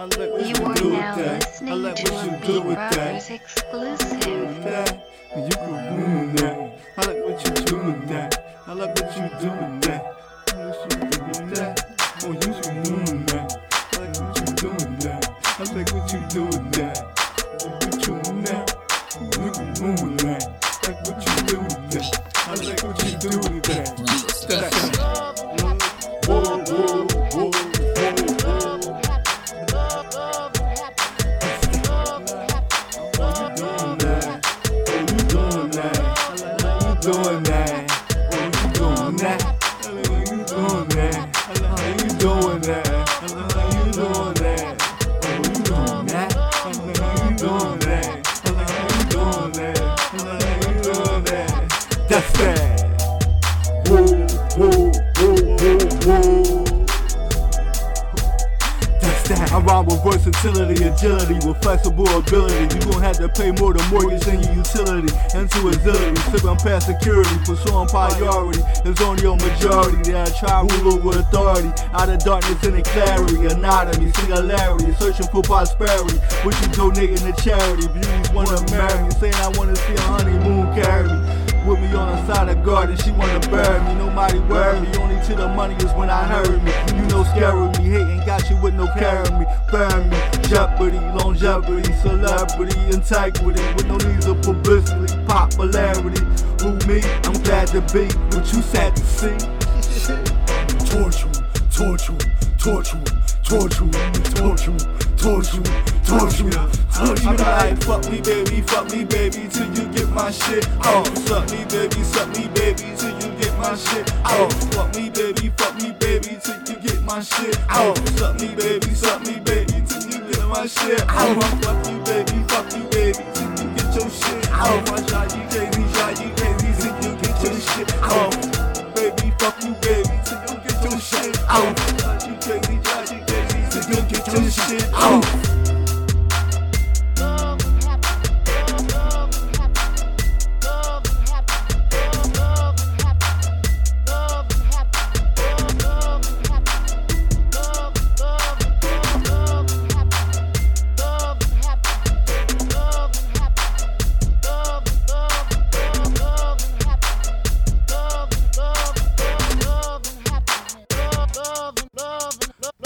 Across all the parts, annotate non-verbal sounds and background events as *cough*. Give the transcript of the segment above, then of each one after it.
I like what You you are do now with that. I listening like to what you a do with that. exclusive. that. You can ruin that. I like what you do with that. I like what you do with that. What you do with. Oh, you should ruin that. I like what you do with that. I like what you do with that. What you do with that. You can ruin that. Like what you doing that? You doing that? You doing that? You doing that? You doing that? Oh, you doing that? You doing that? You doing that? You doing that? That's that. With versatility, agility, with flexible ability. You gon' have to pay more to mortgage than your utility. Into agility, sipping past security, pursuing priority. It's on your majority that I try rule over authority. Out of darkness into clarity, anatomy, singularity, searching for prosperity. What you donating to charity? Beauties wanna marry me, saying I wanna see a honeymoon carry me. With me on the side of garden, she wanna bury me. Nobody worry me, only to the money is when I heard me. You know, scaring me, hating, got you with no carrying me. Bury me, jeopardy, longevity, celebrity, integrity. With no needs of publicity, popularity. Who me? I'm glad to be, what you sad to see. *laughs* torture, torture, torture, torture, torture, torture, torture, me, torture. me, torture me. I'm like, fuck me, baby, fuck me, baby, till you get my shit. Oh, suck me, baby, suck me, baby, till you get my shit. Oh, fuck me, baby, fuck me, baby, till you get my shit. Oh, suck me, baby, suck me, baby, till you get my shit. Oh, fuck you, baby, fuck you, baby, till you get your shit. Oh, my shot, you crazy, shot, you crazy, till you get your shit. Oh, baby, fuck you, baby, till you get your shit. Oh, get your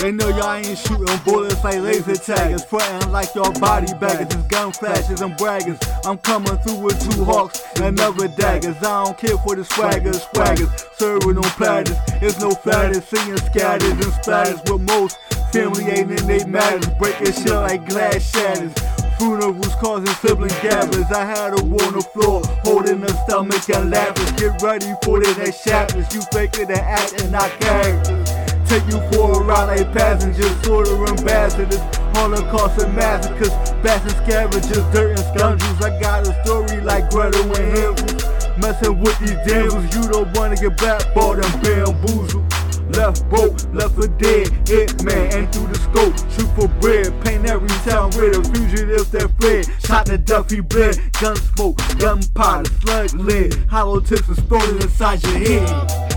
They know y'all ain't shooting bullets like laser taggers, frontin' like y'all body baggers. It's gun flashes and braggers. I'm coming through with two hawks and other daggers. I don't care for the swaggers, swaggers. Serving on platters. It's no fatters, seeing scatters and splatters with most. Family ain't in they matters, breaking shit like glass shatters. Funerals causing sibling gabbers. I had a war on the floor, holding the stomach and laughing. Get ready for the next chapters. You faking and acting, not characters. Take you for a ride passengers, of ambassadors, Holocaust and massacres, bastard scavengers, dirt and scoundrels. I got a story like Gretel and Hansel. Messing with these damsels, you don't wanna get blackballed and bamboozled. Left broke, left for dead, hit man, and through the scope, shoot for bread, paint every town with a fugitive that fled, shot the Duffy bled, gun smoke, gunpowder, slug lead, hollow tips exploding inside your head.